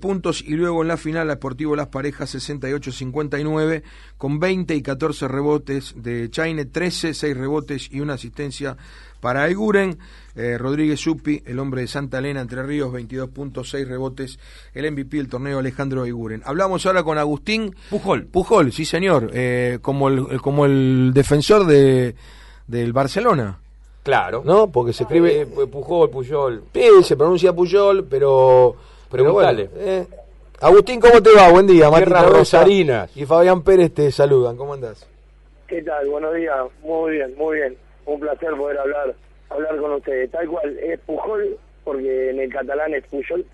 puntos y luego en la final Sportivo Las Parejas 68-59 con 20 y 14 rebotes de Chaine, 13, 6 rebotes y una asistencia para Eguren. Eh, Rodríguez Supi, el hombre de Santa Elena, Entre Ríos, 22 puntos, 6 rebotes, el MVP del torneo Alejandro Eguren. Hablamos ahora con Agustín Pujol. Pujol, sí señor, eh, como, el, como el defensor de, del Barcelona. Claro. ¿No? Porque se escribe... Eh, Pujol, Pujol. Sí, se pronuncia Pujol, pero Preguntale. eh. Agustín, ¿cómo te va? Buen día. Mati Tierras Rosa rosarinas. Y Fabián Pérez te saludan. ¿Cómo andás? ¿Qué tal? Buenos días. Muy bien, muy bien. Un placer poder hablar hablar con ustedes. Tal cual, es Pujol, porque en el catalán es Pujol.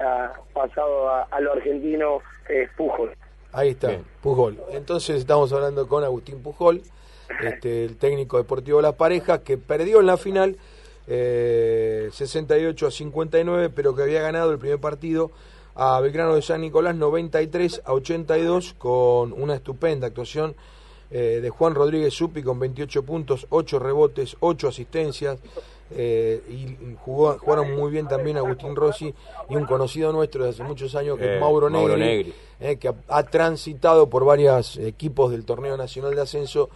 Ha pasado a, a lo argentino es Pujol. Ahí está, Bien. Pujol. Entonces estamos hablando con Agustín Pujol, este, el técnico deportivo de las parejas, que perdió en la final eh, 68 a 59, pero que había ganado el primer partido a Belgrano de San Nicolás 93 a 82 con una estupenda actuación eh, de Juan Rodríguez Supi con 28 puntos, 8 rebotes, 8 asistencias. eh, y jugó, jugaron muy bien también Agustín Rossi y un conocido nuestro de hace muchos años que Eh, es Mauro Mauro Negri, eh, que ha, ha transitado por varios equipos del torneo nacional de ascenso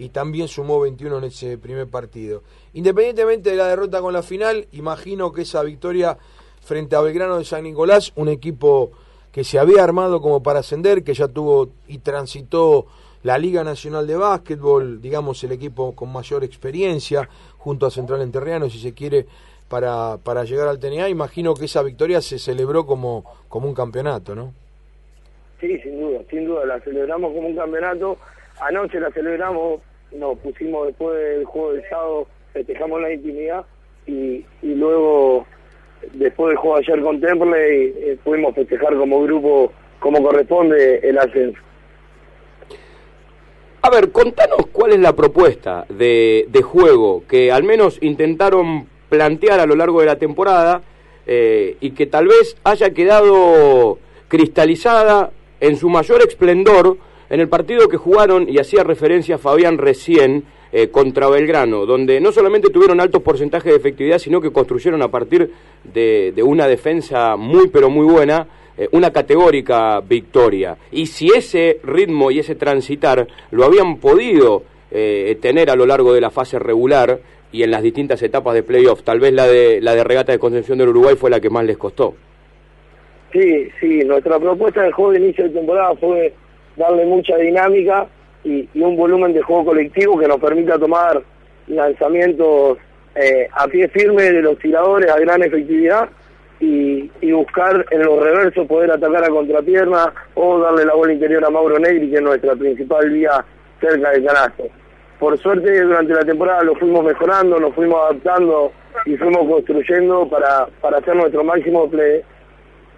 y también sumó 21 en ese primer partido. Independientemente de la derrota con la final, imagino que esa victoria frente a Belgrano de San Nicolás, un equipo que se había armado como para ascender, que ya tuvo y transitó la Liga Nacional de Básquetbol, digamos el equipo con mayor experiencia, junto a Central Enterriano, si se quiere, para, para llegar al TNA, imagino que esa victoria se celebró como, como un campeonato, ¿no? Sí, sin duda, sin duda. La celebramos como un campeonato. Anoche la celebramos, nos pusimos después del juego del sábado, festejamos la intimidad y, y luego, después del juego ayer con Temple, eh, pudimos festejar como grupo, como corresponde, el ascenso. A ver, contanos cuál es la propuesta de, de juego que al menos intentaron plantear a lo largo de la temporada eh, y que tal vez haya quedado cristalizada en su mayor esplendor en el partido que jugaron, y hacía referencia Fabián recién, eh, contra Belgrano, donde no solamente tuvieron altos porcentajes de efectividad, sino que construyeron a partir de, una defensa muy pero muy buena, eh, una categórica victoria. Y si ese ritmo y ese transitar lo habían podido eh, tener a lo largo de la fase regular y en las distintas etapas de playoff, tal vez la de, la de regata de Concepción del Uruguay fue la que más les costó. Sí, sí, nuestra propuesta de juego de inicio de temporada fue darle mucha dinámica y, un volumen de juego colectivo que nos permita tomar lanzamientos eh, a pie firme de los tiradores a gran efectividad y, y buscar en los reversos poder atacar a contrapierna o darle la bola interior a Mauro Negri, que es nuestra principal vía cerca del canasto. Por suerte durante la temporada lo fuimos mejorando, nos fuimos adaptando y fuimos construyendo para, para hacer nuestro máximo play,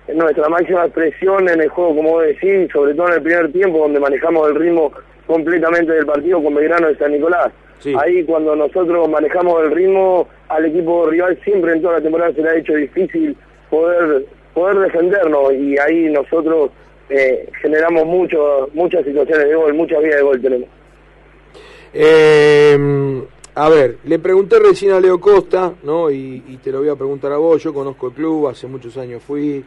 nuestra máxima expresión en el juego, como vos decís, sobre todo en el primer tiempo, donde manejamos el ritmo completamente del partido con Belgrano de San Nicolás. Sí. Ahí cuando nosotros manejamos el ritmo, al equipo rival siempre en toda la temporada se le ha hecho difícil poder poder defendernos y ahí nosotros eh, generamos mucho, muchas situaciones de gol, muchas vías de gol tenemos. Eh, a ver, le pregunté recién a Leo Costa, ¿no? Y, y te lo voy a preguntar a vos. Yo conozco el club, hace muchos años fui,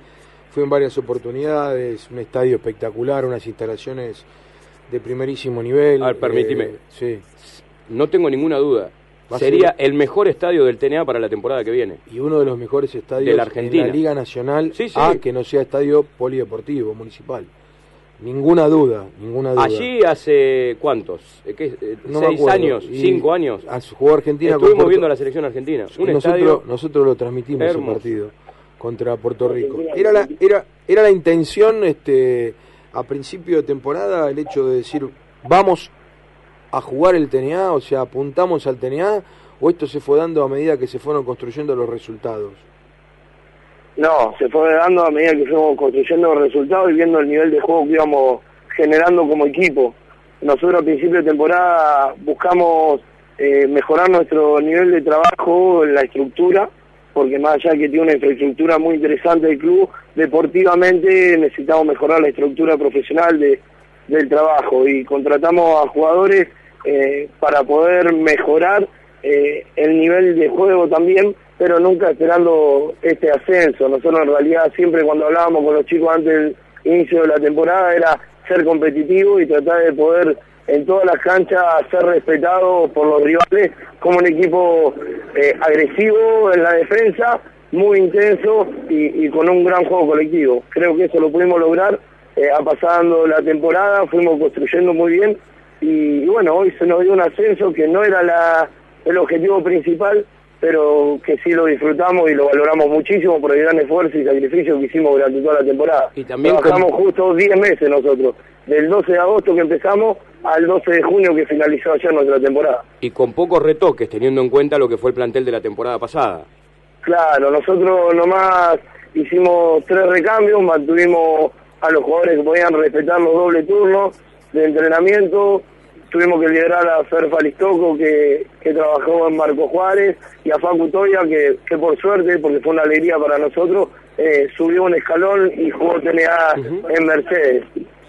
fui en varias oportunidades, un estadio espectacular, unas instalaciones de primerísimo nivel. A ver. Eh, sí. No tengo ninguna duda. Sería ser- el mejor estadio del TNA para la temporada que viene. Y uno de los mejores estadios De la Argentina. en la Liga Nacional Sí, sí. a que no sea estadio polideportivo, municipal. Ninguna duda, ninguna duda. Allí hace cuántos, Eh, ¿qué? Eh, No seis años, Y cinco años. Jugó Argentina Estuvimos viendo a la selección argentina. Un nosotros, estadio nosotros lo transmitimos ese hermoso. partido contra Puerto Rico. Era la, era, era la intención este, a principio de temporada el hecho de decir vamos a jugar el TNA, o sea, apuntamos al TNA, o esto se fue dando a medida que se fueron construyendo los resultados. No, se fue dando a medida que fuimos construyendo los resultados y viendo el nivel de juego que íbamos generando como equipo. Nosotros a principio de temporada buscamos eh, mejorar nuestro nivel de trabajo en la estructura, porque más allá de que tiene una infraestructura muy interesante el club, deportivamente necesitamos mejorar la estructura profesional de, del trabajo y contratamos a jugadores eh, para poder mejorar eh, el nivel de juego también pero nunca esperando este ascenso. Nosotros en realidad siempre cuando hablábamos con los chicos antes del inicio de la temporada era ser competitivo y tratar de poder en todas las canchas ser respetado por los rivales como un equipo eh, agresivo en la defensa, muy intenso y, con un gran juego colectivo. Creo que eso lo pudimos lograr eh, a pasando la temporada, fuimos construyendo muy bien y, bueno, hoy se nos dio un ascenso que no era la, el objetivo principal, pero que sí lo disfrutamos y lo valoramos muchísimo por el gran esfuerzo y sacrificio que hicimos durante toda la temporada. Y también Trabajamos justo 10 meses nosotros, del 12 de agosto que empezamos al 12 de junio que finalizó ayer nuestra temporada. Y con pocos retoques, teniendo en cuenta lo que fue el plantel de la temporada pasada. Claro, nosotros nomás hicimos tres recambios, mantuvimos a los jugadores que podían respetar los dobles turnos de entrenamiento, tuvimos que liderar a Fer Falistoco que, que trabajó en Marco Juárez y a Facu Toya que, que por suerte, porque fue una alegría para nosotros, eh, subió un escalón y jugó TNA en Mercedes.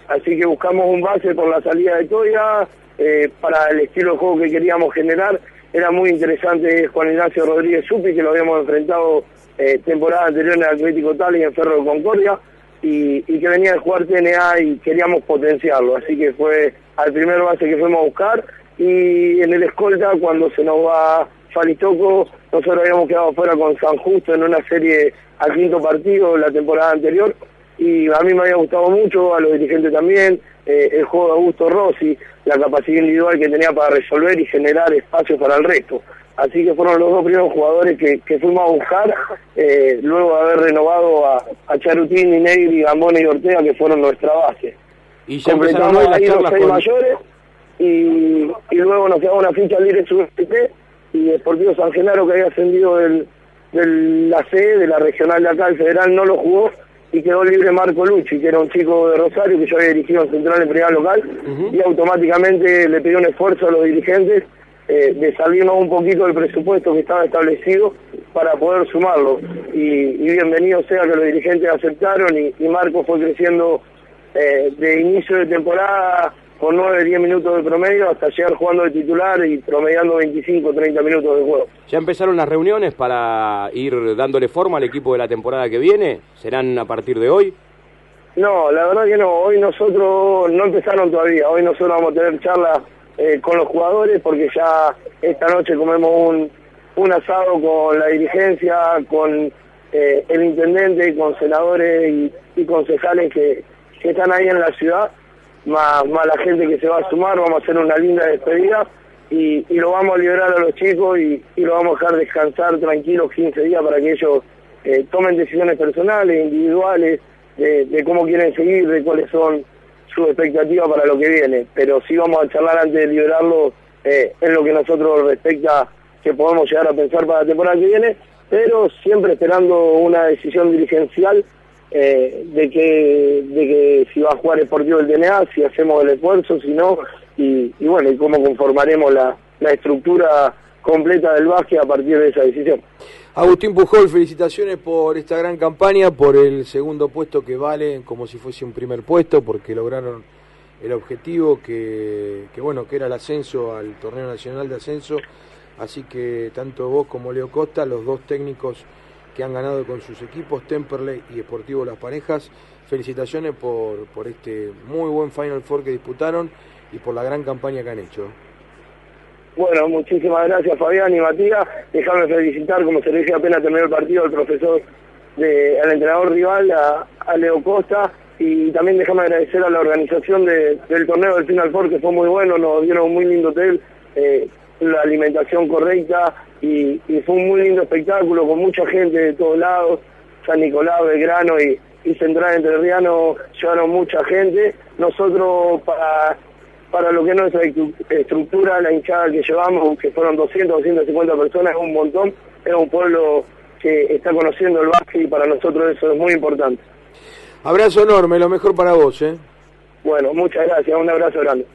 Así que buscamos un base por la salida de Toya eh, para el estilo de juego que queríamos generar. Era muy interesante Juan Ignacio Rodríguez Supi, que lo habíamos enfrentado eh, temporada anterior en el Atlético Tal y en Ferro de Concordia, y, que venía de jugar TNA y queríamos potenciarlo. Así que fue al primer base que fuimos a buscar. Y en el escolta, cuando se nos va Falitoco, nosotros habíamos quedado fuera con San Justo en una serie al quinto partido la temporada anterior y a mí me había gustado mucho, a los dirigentes también, eh, el juego de Augusto Rossi, la capacidad individual que tenía para resolver y generar espacios para el resto. Así que fueron los dos primeros jugadores que, que fuimos a buscar, eh, luego de haber renovado a, a Charutini, Negri, Gambone y Ortega, que fueron nuestra base. Y ya Completamos ahí los seis mayores y, y luego nos quedaba una ficha libre sub y Deportivo San Genaro, que había ascendido del, del la C, de la regional de acá, el federal, no lo jugó y quedó libre Marco Lucci, que era un chico de Rosario que yo había dirigido en Central en primera local, y automáticamente le pidió un esfuerzo a los dirigentes eh, de salirnos un poquito del presupuesto que estaba establecido para poder sumarlo. Y, bienvenido sea que los dirigentes aceptaron y, Marco fue creciendo eh, de inicio de temporada con 9, 10 minutos de promedio hasta llegar jugando de titular y promediando 25, 30 minutos de juego. ¿Ya empezaron las reuniones para ir dándole forma al equipo de la temporada que viene? ¿Serán a partir de hoy? No, la verdad que no. Hoy nosotros no empezaron todavía. Hoy nosotros vamos a tener charlas eh, con los jugadores porque ya esta noche comemos un, un asado con la dirigencia, con eh, el intendente, con senadores y, concejales que están ahí en la ciudad más, más la gente que se va a sumar, vamos a hacer una linda despedida y, y lo vamos a liberar a los chicos y, y lo vamos a dejar descansar tranquilos 15 días para que ellos eh, tomen decisiones personales, individuales, de, cómo quieren seguir, de cuáles son sus expectativas para lo que viene. Pero sí vamos a charlar antes de liberarlo eh, en lo que nosotros respecta que podemos llegar a pensar para la temporada que viene, pero siempre esperando una decisión dirigencial eh, de que de que si va a jugar Sportivo del DNA, si hacemos el esfuerzo, si no, y, bueno, y cómo conformaremos la, la estructura completa del básquet a partir de esa decisión. Agustín Pujol, felicitaciones por esta gran campaña, por el segundo puesto que vale como si fuese un primer puesto, porque lograron el objetivo que, bueno, que era el ascenso al torneo nacional de ascenso, así que tanto vos como Leo Costa, los dos técnicos que han ganado con sus equipos, Temperley y Esportivo Las Parejas. Felicitaciones por este muy buen Final Four que disputaron y por la gran campaña que han hecho. Bueno, muchísimas gracias Fabián y Matías. Déjame felicitar, como se le dije apenas terminó el partido, al profesor, de, al entrenador rival, a, Leo Costa, y también déjame agradecer a la organización del torneo del Final Four, que fue muy bueno, nos dieron un muy lindo hotel, eh, la alimentación correcta, y, fue un muy lindo espectáculo con mucha gente de todos lados, San Nicolás, Belgrano y, y Central Entre Riano llevaron mucha gente. Nosotros para, para lo que es nuestra estructura, la hinchada que llevamos, que fueron 200, 250 personas, es un montón, es un pueblo que está conociendo el básquet y para nosotros eso es muy importante. Abrazo enorme, lo mejor para vos, ¿eh? Bueno, muchas gracias, un abrazo grande.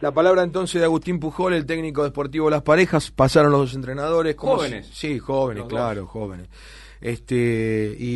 La palabra entonces de Agustín Pujol, el técnico deportivo de las parejas. Pasaron los dos entrenadores. Jóvenes. Sí, jóvenes, claro, jóvenes. Este, y